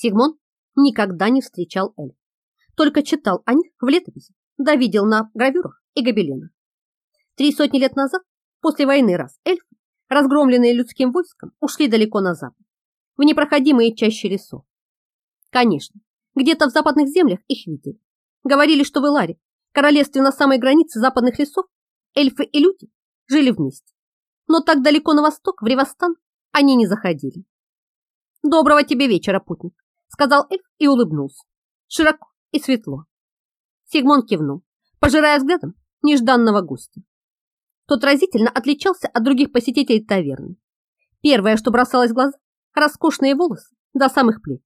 Сигмон никогда не встречал эльф, только читал о них в летописи, да видел на гравюрах и гобеленах. Три сотни лет назад, после войны раз, эльфы, разгромленные людским войском, ушли далеко на запад, в непроходимые чаще лесов. Конечно, где-то в западных землях их видели. Говорили, что в Иларе, королевстве на самой границе западных лесов, эльфы и люди жили вместе. Но так далеко на восток, в Ревостан, они не заходили. «Доброго тебе вечера, путник», — сказал эльф и улыбнулся. Широко и светло. Сигмон кивнул, пожирая взглядом нежданного гостя. Тот разительно отличался от других посетителей таверны. Первое, что бросалось в глаза, роскошные волосы до самых плеч,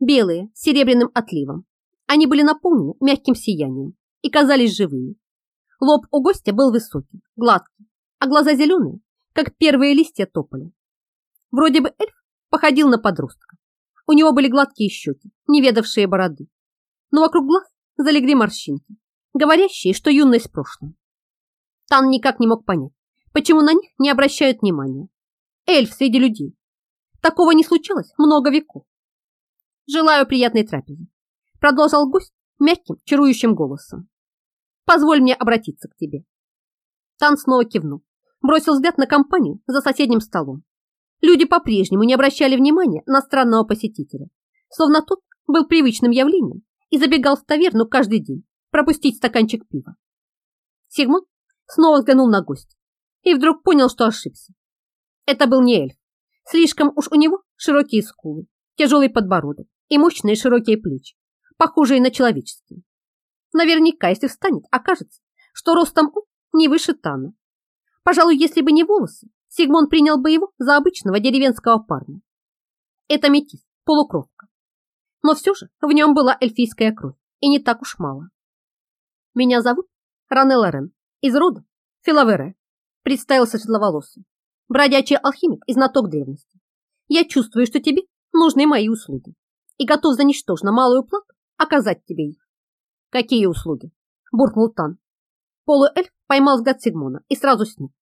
белые, с серебряным отливом. Они были наполнены мягким сиянием и казались живыми. Лоб у гостя был высокий, гладкий, а глаза зеленые, как первые листья тополя. Вроде бы эльф походил на подростка. У него были гладкие щеки, не ведавшие бороды. Но вокруг глаз залегли морщинки, говорящие, что юность в прошлом. Тан никак не мог понять, почему на них не обращают внимания. Эльф среди людей. Такого не случалось много веков. Желаю приятной трапезы. Продолжал гость мягким, чарующим голосом. Позволь мне обратиться к тебе. Тан снова кивнул, бросил взгляд на компанию за соседним столом. Люди по-прежнему не обращали внимания на странного посетителя, словно тот был привычным явлением и забегал в таверну каждый день пропустить стаканчик пива. Сигмунд снова взглянул на гостя и вдруг понял, что ошибся. Это был не эльф. Слишком уж у него широкие скулы, тяжелый подбородок и мощные широкие плечи, похожие на человеческие. Наверняка, если встанет, окажется, что ростом он не выше Тана. Пожалуй, если бы не волосы, Сигмон принял бы его за обычного деревенского парня. Это метис, полукровка. Но все же в нем была эльфийская кровь, и не так уж мало. Меня зовут Ране Лорен, из рода Филавере, представился светловолосый, бродячий алхимик и знаток древности. Я чувствую, что тебе нужны мои услуги и готов за ничтожно малую плату оказать тебе их. Какие услуги? Буркнул Тан. Полуэльф поймал взгляд Сигмона и сразу сник.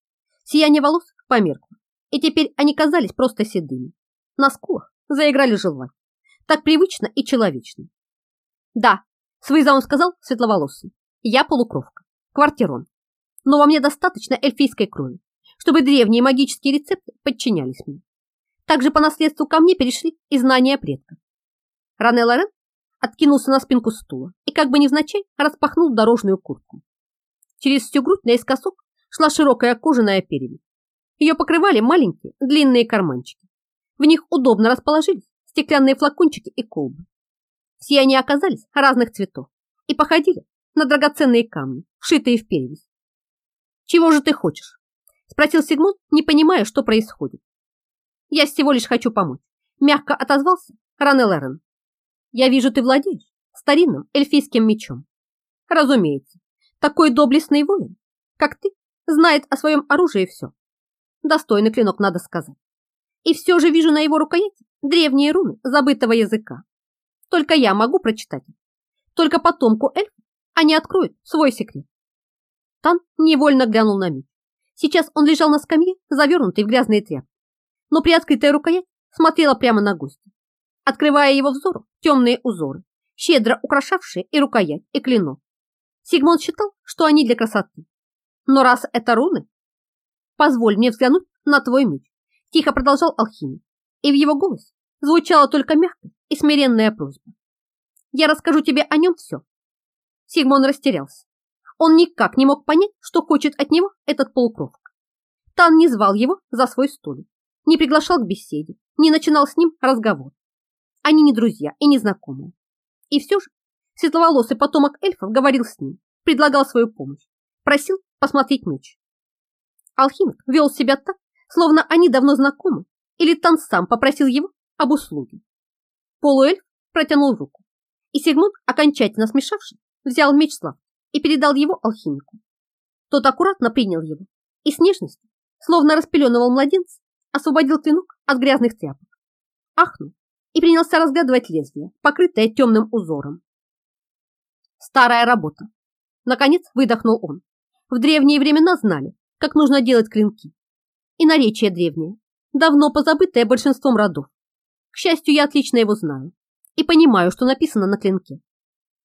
Сияние волос померкло, и теперь они казались просто седыми. На скулах заиграли желваки. Так привычно и человечно. Да, с вызовом сказал светловолосый. Я полукровка, квартирон. Но во мне достаточно эльфийской крови, чтобы древние магические рецепты подчинялись мне. Также по наследству ко мне перешли и знания предков. Ране Лорен откинулся на спинку стула и как бы невзначай распахнул дорожную куртку. Через всю грудь наискосок шла широкая кожаная перевязь. Ее покрывали маленькие длинные карманчики. В них удобно расположились стеклянные флакончики и колбы. Все они оказались разных цветов и походили на драгоценные камни, вшитые в перевязь. «Чего же ты хочешь?» – спросил Сигмунд, не понимая, что происходит. «Я всего лишь хочу помочь», – мягко отозвался Ранел Эрен. «Я вижу, ты владеешь старинным эльфийским мечом. Разумеется, такой доблестный воин, как ты, знает о своем оружии все. Достойный клинок, надо сказать. И все же вижу на его рукояти древние руны забытого языка. Только я могу прочитать их. Только потомку эльфа они откроют свой секрет. Тан невольно глянул на меч. Сейчас он лежал на скамье, завернутый в грязные тряпки. Но приоткрытая рукоять смотрела прямо на гостя, открывая его взору темные узоры, щедро украшавшие и рукоять, и клинок. Сигмунд считал, что они для красоты. Но раз это руны, позволь мне взглянуть на твой меч, тихо продолжал алхимик, и в его голосе звучала только мягкая и смиренная просьба. Я расскажу тебе о нем все. Сигмон растерялся. Он никак не мог понять, что хочет от него этот полукровка. Тан не звал его за свой столик, не приглашал к беседе, не начинал с ним разговор. Они не друзья и не знакомые. И все же светловолосый потомок эльфов говорил с ним, предлагал свою помощь, просил посмотреть меч. Алхимик вел себя так, словно они давно знакомы, или Тан сам попросил его об услуге. Полуэльф протянул руку, и Сигмунд, окончательно смешавшись, взял меч Слав и передал его алхимику. Тот аккуратно принял его и с нежностью, словно распеленывал младенца, освободил клинок от грязных тряпок. Ахнул и принялся разглядывать лезвие, покрытое темным узором. Старая работа. Наконец выдохнул он. В древние времена знали, как нужно делать клинки. И наречие древнее, давно позабытое большинством родов. К счастью, я отлично его знаю. и понимаю, что написано на клинке.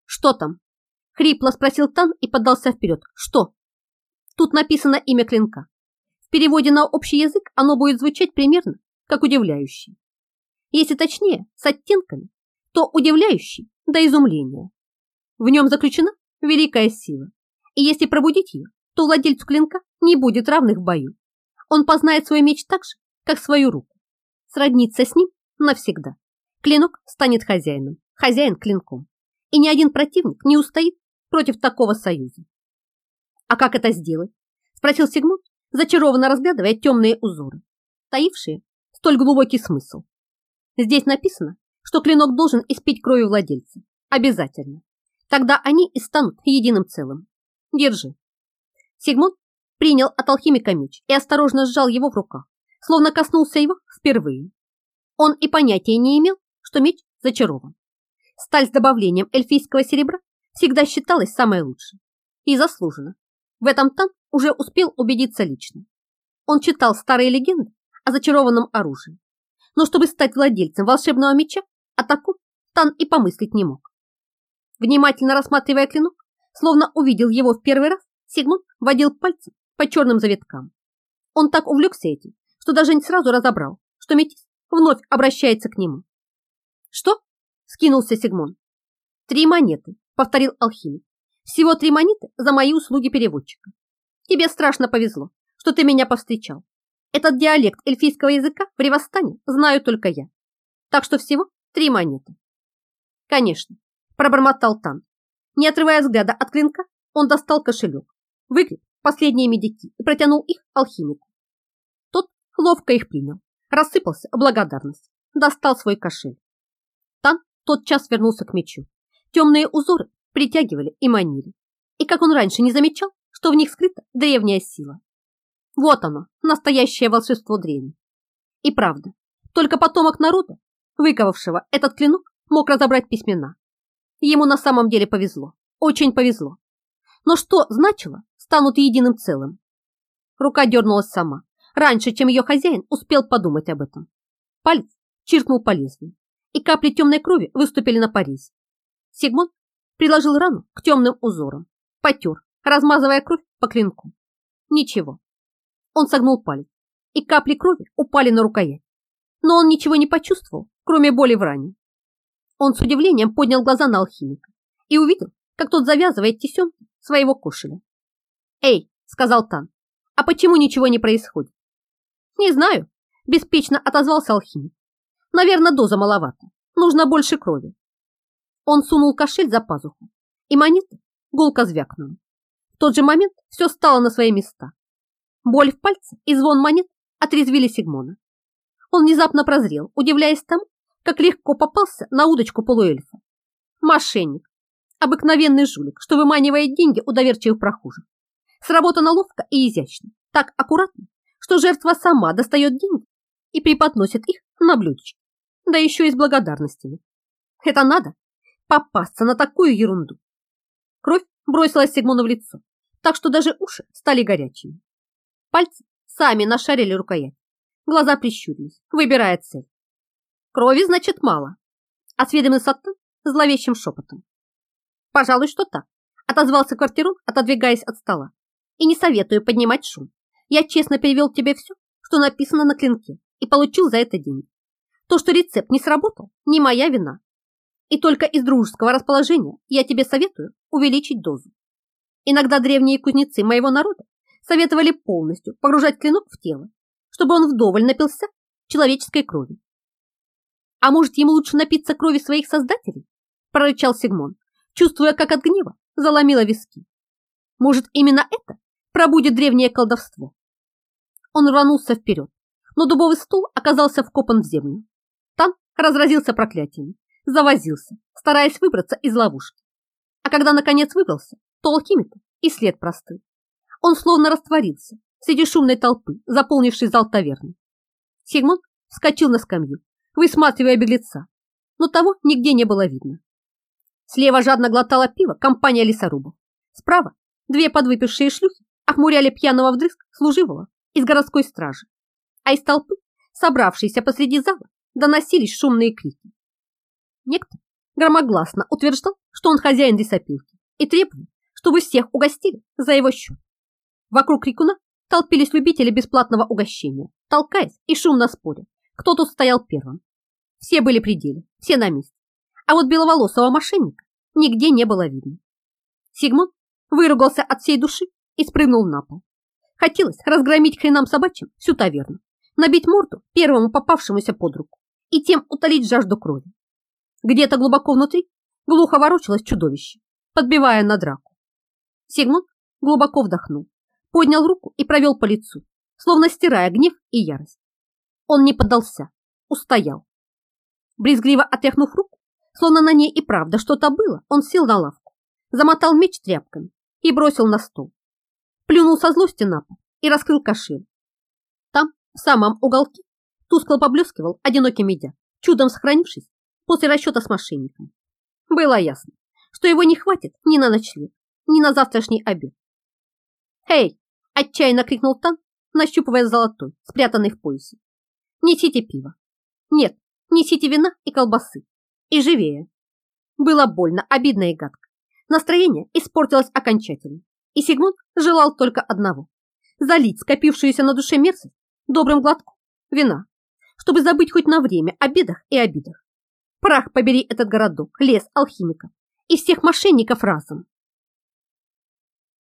Что там? Хрипло спросил Тан и поддался вперед. Что? Тут написано имя клинка. В переводе на общий язык оно будет звучать примерно как удивляющий. Если точнее, с оттенками, то удивляющий до изумления. В нем заключена великая сила, и если пробудить ее, то владельцу клинка не будет равных в бою. Он познает свой меч так же, как свою руку. Сроднится с ним навсегда. Клинок станет хозяином, хозяин клинком. И ни один противник не устоит против такого союза. А как это сделать? Спросил Сигмунд, зачарованно разглядывая темные узоры, таившие столь глубокий смысл. Здесь написано, что клинок должен испить кровью владельца. Обязательно. Тогда они и станут единым целым. Держи. Сигмунд принял от алхимика меч и осторожно сжал его в руках, словно коснулся его впервые. Он и понятия не имел, что меч зачарован. Сталь с добавлением эльфийского серебра всегда считалась самой лучшей. И заслуженно. В этом Тан уже успел убедиться лично. Он читал старые легенды о зачарованном оружии. Но чтобы стать владельцем волшебного меча, о таком Тан и помыслить не мог. Внимательно рассматривая клинок, словно увидел его в первый раз, Сигмунд водил пальцем по черным завиткам. Он так увлекся этим, что даже не сразу разобрал, что метис вновь обращается к нему. «Что?» – скинулся Сигмон. «Три монеты», – повторил алхимик. «Всего три монеты за мои услуги переводчика. Тебе страшно повезло, что ты меня повстречал. Этот диалект эльфийского языка в Ревостане знаю только я. Так что всего три монеты». «Конечно», – пробормотал Тан. Не отрывая взгляда от клинка, он достал кошелек, выгреб последние медики и протянул их алхимику. Тот ловко их принял, рассыпался благодарность, достал свой кошель. Тан тотчас вернулся к мечу. Темные узоры притягивали и манили. И как он раньше не замечал, что в них скрыта древняя сила. Вот оно, настоящее волшебство древних. И правда, только потомок народа, выковавшего этот клинок, мог разобрать письмена. Ему на самом деле повезло, очень повезло. Но что значило станут единым целым? Рука дернулась сама, раньше, чем ее хозяин успел подумать об этом. Палец чиркнул по лезвию, и капли темной крови выступили на порезе. Сигмунд приложил рану к темным узорам, потер, размазывая кровь по клинку. Ничего. Он согнул палец, и капли крови упали на рукоять. Но он ничего не почувствовал, кроме боли в ране. Он с удивлением поднял глаза на алхимика и увидел, как тот завязывает тесемки своего кошеля. «Эй!» — сказал Тан. «А почему ничего не происходит?» «Не знаю», — беспечно отозвался алхимик. «Наверное, доза маловато. Нужно больше крови». Он сунул кошель за пазуху, и монеты гулко звякнули. В тот же момент все стало на свои места. Боль в пальце и звон монет отрезвили Сигмона. Он внезапно прозрел, удивляясь тому, как легко попался на удочку полуэльфа. Мошенник, обыкновенный жулик, что выманивает деньги у доверчивых прохожих. Сработано ловко и изящно, так аккуратно, что жертва сама достает деньги и преподносит их на блюдечке, да еще и с благодарностями. Это надо попасться на такую ерунду. Кровь бросилась Сигмону в лицо, так что даже уши стали горячими. Пальцы сами нашарили рукоять, глаза прищурились, выбирая цель. Крови, значит, мало, осведомился Аттан зловещим шепотом. Пожалуй, что так, отозвался квартирон, отодвигаясь от стола. И не советую поднимать шум. Я честно перевел тебе все, что написано на клинке, и получил за это деньги. То, что рецепт не сработал, не моя вина. И только из дружеского расположения я тебе советую увеличить дозу. Иногда древние кузнецы моего народа советовали полностью погружать клинок в тело, чтобы он вдоволь напился человеческой крови. А может, ему лучше напиться крови своих создателей? прорычал Сигмон, чувствуя, как от гнева заломило виски. Может, именно это пробудет древнее колдовство? Он рванулся вперед, но дубовый стул оказался вкопан в землю. Тан разразился проклятиями, завозился, стараясь выбраться из ловушки. А когда наконец выбрался, то алхимика и след простыл. Он словно растворился среди шумной толпы, заполнившей зал таверны. Сигмунд вскочил на скамью, высматривая беглеца, но того нигде не было видно. Слева жадно глотала пиво компания лесорубов. Справа две подвыпившие шлюхи охмуряли пьяного вдрызг служивого из городской стражи, а из толпы, собравшейся посреди зала, доносились шумные крики. Некто громогласно утверждал, что он хозяин лесопилки и требовал, чтобы всех угостили за его счет. Вокруг крикуна толпились любители бесплатного угощения, толкаясь и шумно споря, кто тут стоял первым. Все были при деле, все на месте. А вот беловолосого мошенника нигде не было видно. Сигмунд выругался от всей души и спрыгнул на пол. Хотелось разгромить хренам собачьим всю таверну, набить морду первому попавшемуся под руку и тем утолить жажду крови. Где-то глубоко внутри глухо ворочалось чудовище, подбивая на драку. Сигмунд глубоко вдохнул, поднял руку и провел по лицу, словно стирая гнев и ярость. Он не поддался, устоял. Брезгливо отряхнув руку, словно на ней и правда что-то было, он сел на лавку, замотал меч тряпками и бросил на стол. Плюнул со злости на пол и раскрыл кошель. Там, в самом уголке, тускло поблескивал одинокий медяк, чудом сохранившись после расчета с мошенником. Было ясно, что его не хватит ни на ночлег, ни на завтрашний обед. «Эй!» – отчаянно крикнул Тан, нащупывая золотой, спрятанный в поясе. «Несите пиво!» «Нет, несите вина и колбасы!» «И живее!» Было больно, обидно и гадко. Настроение испортилось окончательно, и Сигмунд желал только одного – залить скопившуюся на душе мерзость добрым глотком вина, чтобы забыть хоть на время о бедах и обидах. Прах побери этот городок, лес алхимиков и всех мошенников разом.